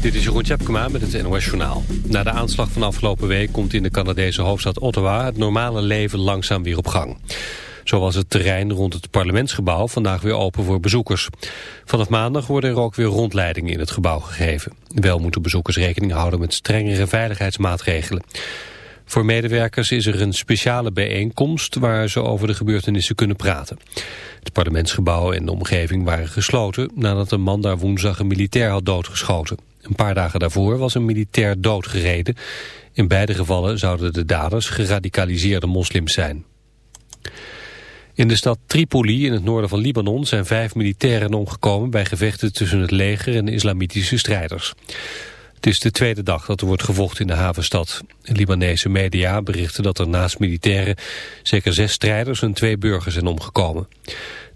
Dit is Jeroen Tjepkema met het NOS Journaal. Na de aanslag van afgelopen week komt in de Canadese hoofdstad Ottawa... het normale leven langzaam weer op gang. Zo was het terrein rond het parlementsgebouw vandaag weer open voor bezoekers. Vanaf maandag worden er ook weer rondleidingen in het gebouw gegeven. Wel moeten bezoekers rekening houden met strengere veiligheidsmaatregelen. Voor medewerkers is er een speciale bijeenkomst waar ze over de gebeurtenissen kunnen praten. Het parlementsgebouw en de omgeving waren gesloten nadat een man daar woensdag een militair had doodgeschoten. Een paar dagen daarvoor was een militair doodgereden. In beide gevallen zouden de daders geradicaliseerde moslims zijn. In de stad Tripoli in het noorden van Libanon zijn vijf militairen omgekomen bij gevechten tussen het leger en islamitische strijders. Het is de tweede dag dat er wordt gevochten in de havenstad. Libanese media berichten dat er naast militairen zeker zes strijders en twee burgers zijn omgekomen.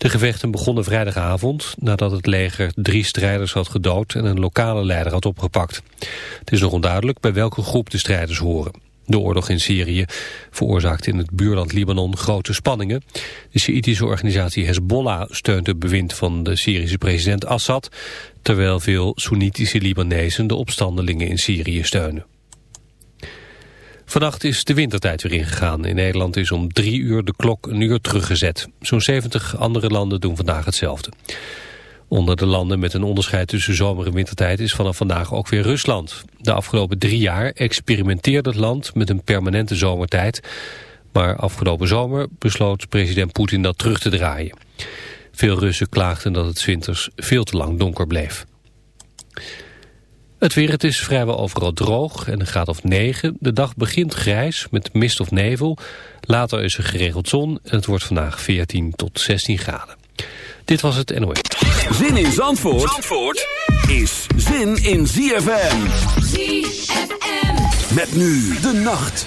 De gevechten begonnen vrijdagavond nadat het leger drie strijders had gedood en een lokale leider had opgepakt. Het is nog onduidelijk bij welke groep de strijders horen. De oorlog in Syrië veroorzaakt in het buurland Libanon grote spanningen. De Sjiitische organisatie Hezbollah steunt het bewind van de Syrische president Assad... terwijl veel Soenitische Libanezen de opstandelingen in Syrië steunen. Vannacht is de wintertijd weer ingegaan. In Nederland is om drie uur de klok een uur teruggezet. Zo'n 70 andere landen doen vandaag hetzelfde. Onder de landen met een onderscheid tussen zomer- en wintertijd is vanaf vandaag ook weer Rusland. De afgelopen drie jaar experimenteerde het land met een permanente zomertijd. Maar afgelopen zomer besloot president Poetin dat terug te draaien. Veel Russen klaagden dat het winters veel te lang donker bleef. Het weer, het is vrijwel overal droog en een graad of 9. De dag begint grijs met mist of nevel. Later is er geregeld zon en het wordt vandaag 14 tot 16 graden. Dit was het NOS. Zin in Zandvoort, Zandvoort is zin in ZFM. ZFM. Met nu de nacht.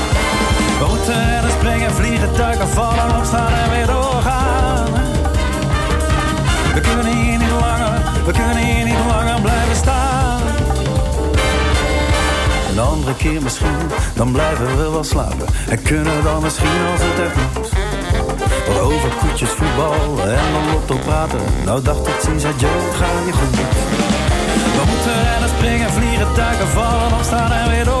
Moeten rennen, springen, vliegen, duiken, vallen, opstaan en weer doorgaan. We kunnen hier niet langer, we kunnen hier niet langer blijven staan. Een andere keer misschien, dan blijven we wel slapen. En kunnen dan misschien als het echt moet. Wat over koetjes, voetbal en de lotto praten. Nou dacht ik, ziens, adieu, het gaat je goed. We moeten rennen, springen, vliegen, duiken, vallen, opstaan en weer doorgaan.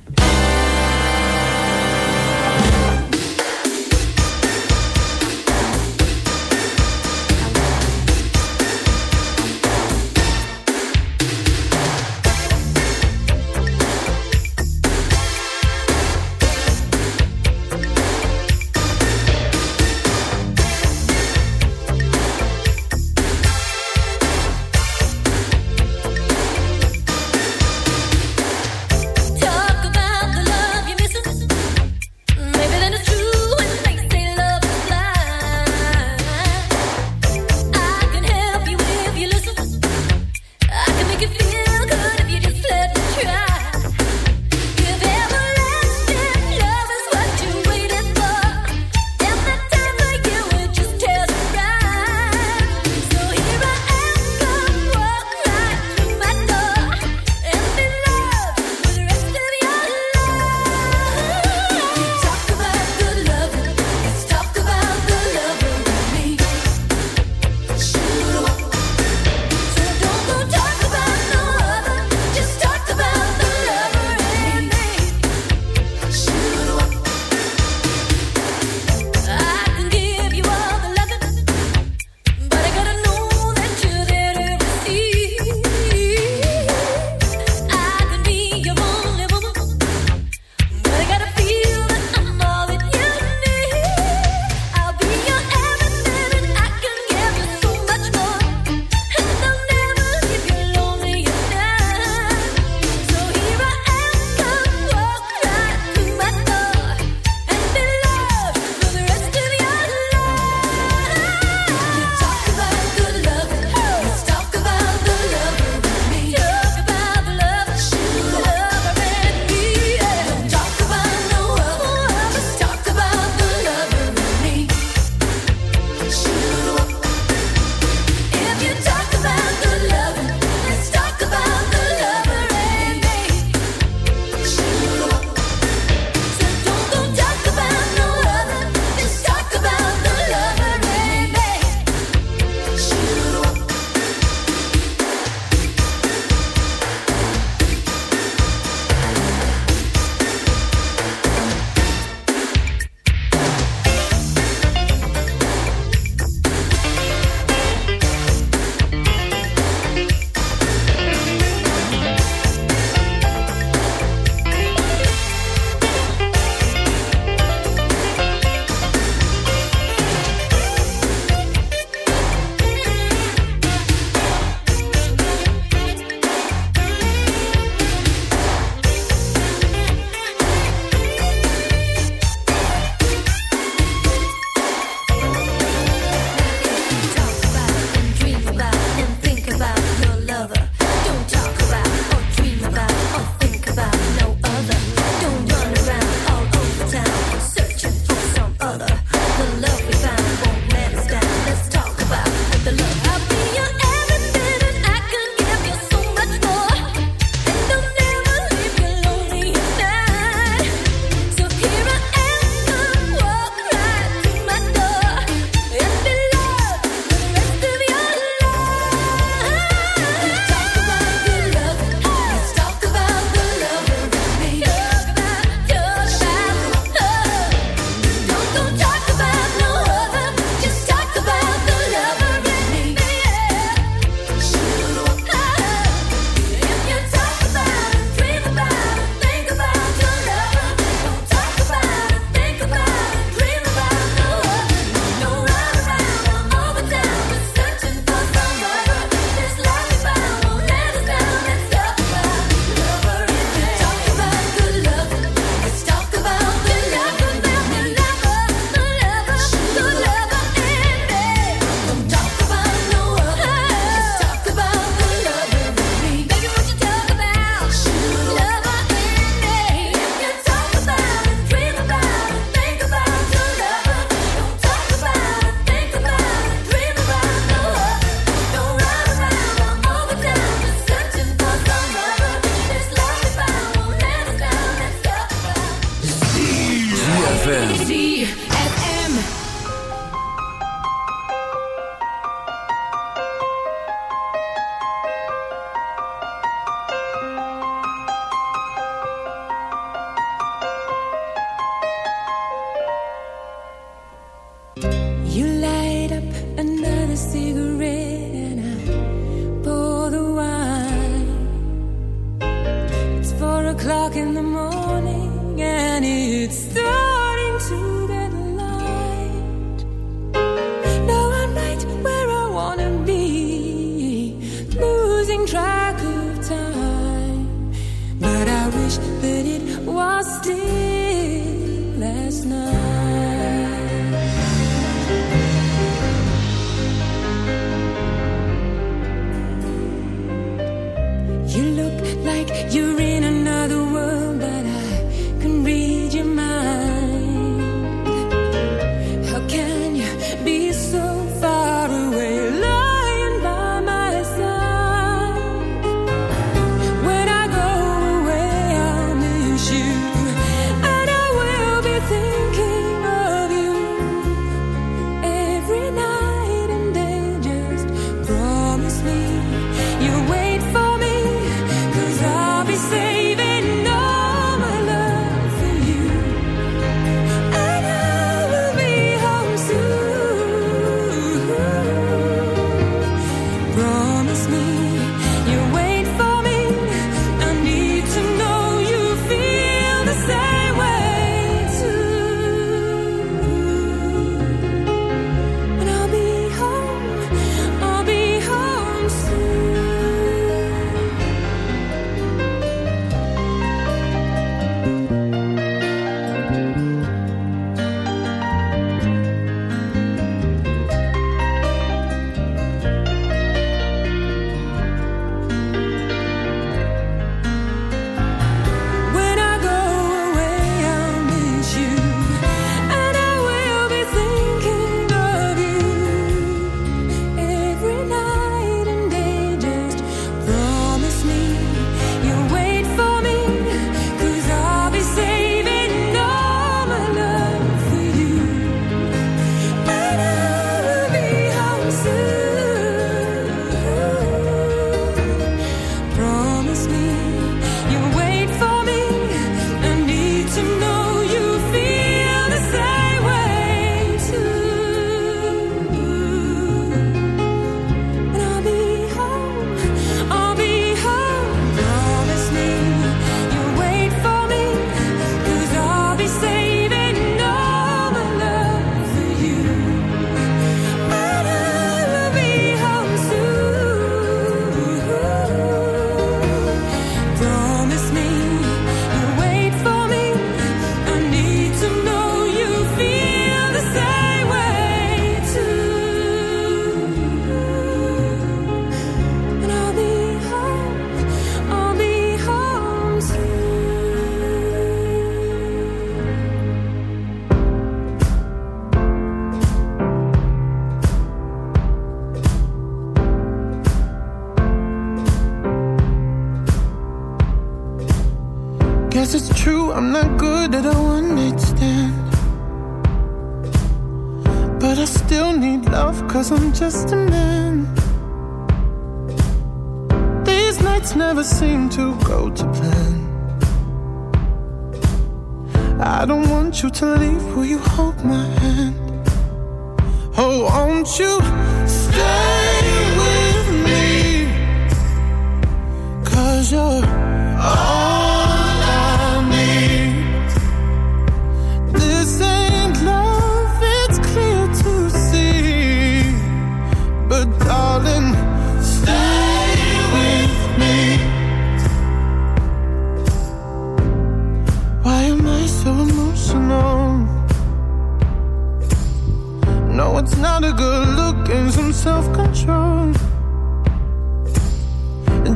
And some self control.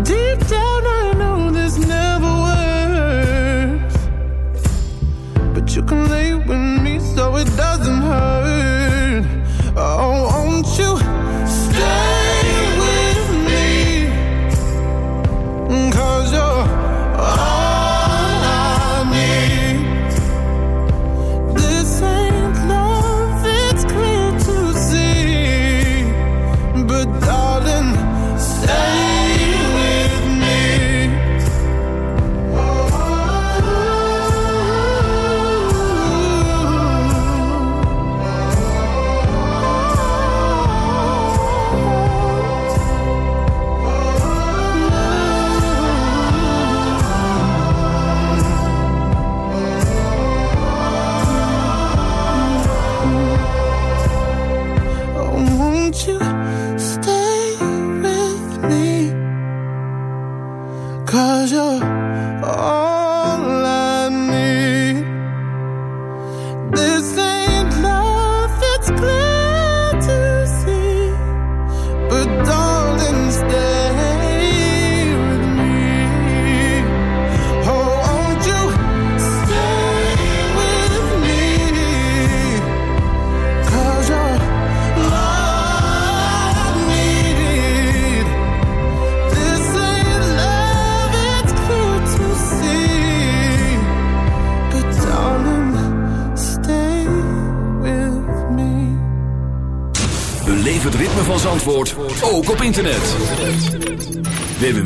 Deep down,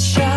shine.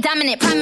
Dominant.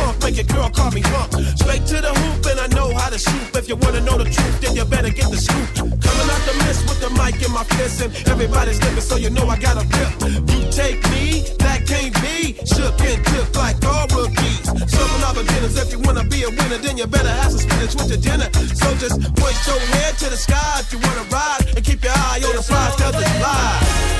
Punk. Make a girl call me hunk. Straight to the hoop, and I know how to shoot. If you wanna know the truth, then you better get the scoop. Coming out the mist with the mic in my fist, and everybody's looking, so you know I got a grip. You take me, that can't be. Shook and tipped like all rookies. Some of beginners, if you wanna be a winner, then you better have some spinach with your dinner. So just point your head to the sky if you wanna ride, and keep your eye on the prize, cause it's live.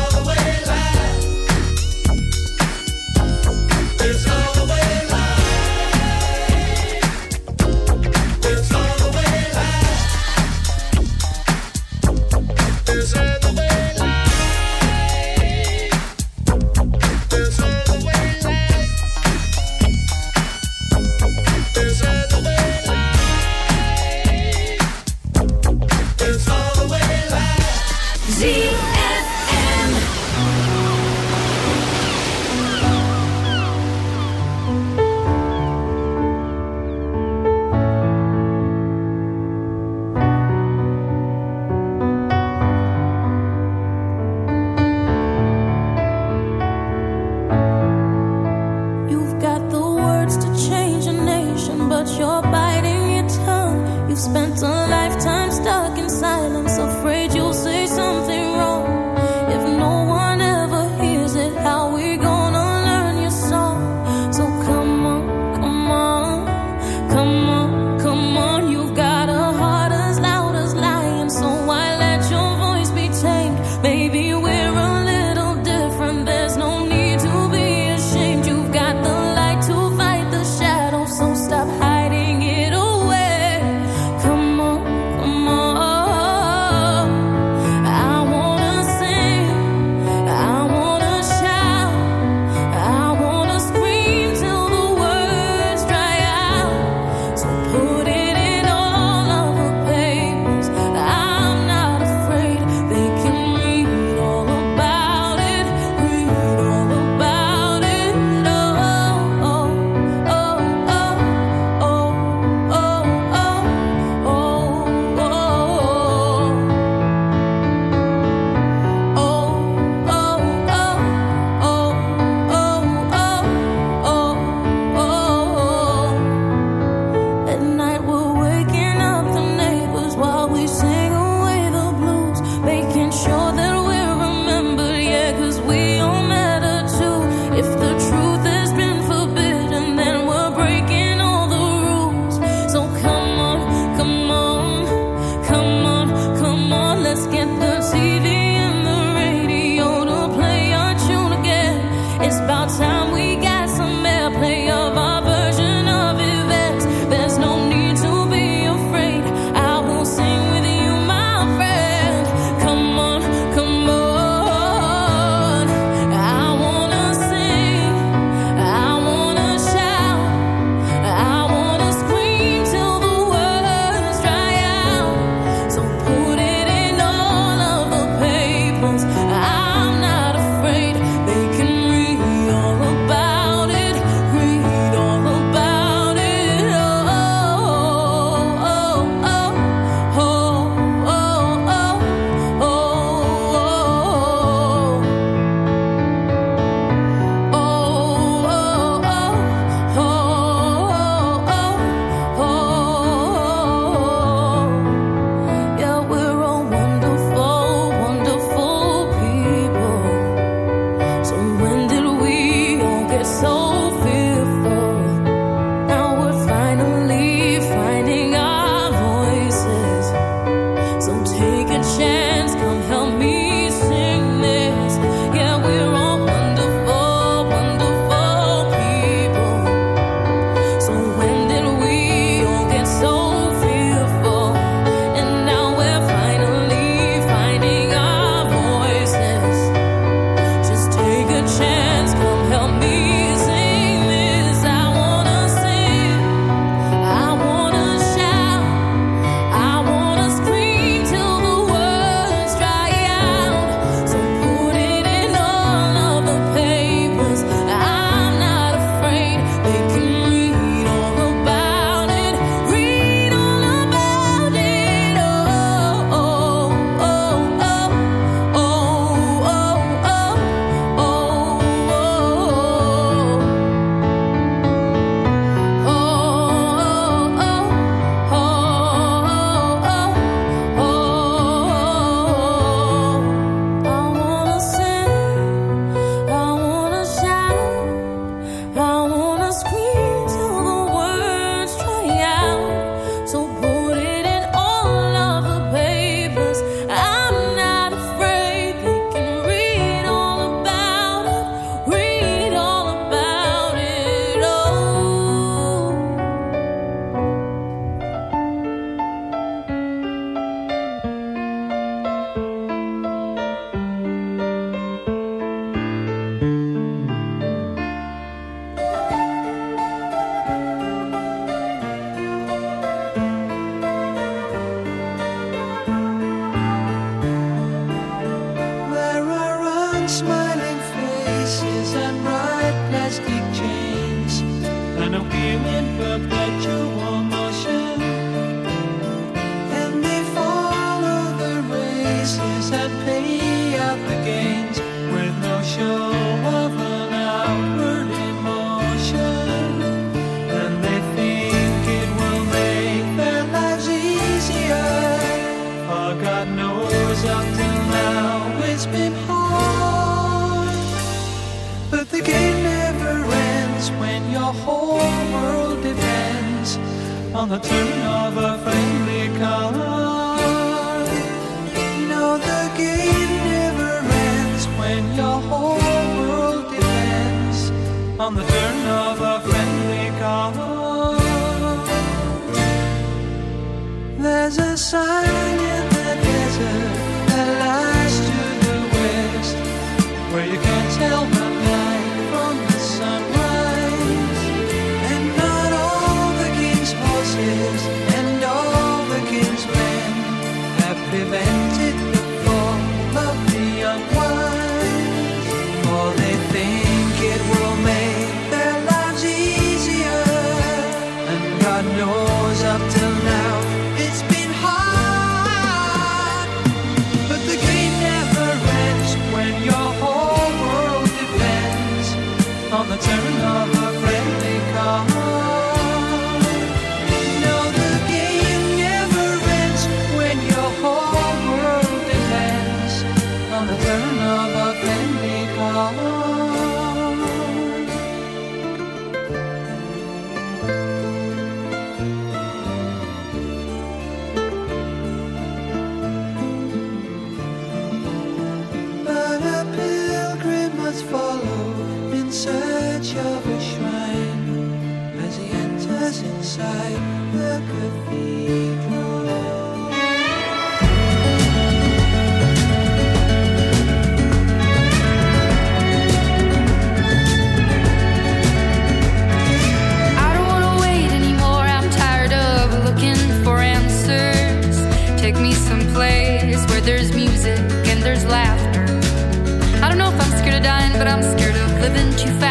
God knows up till living too fast,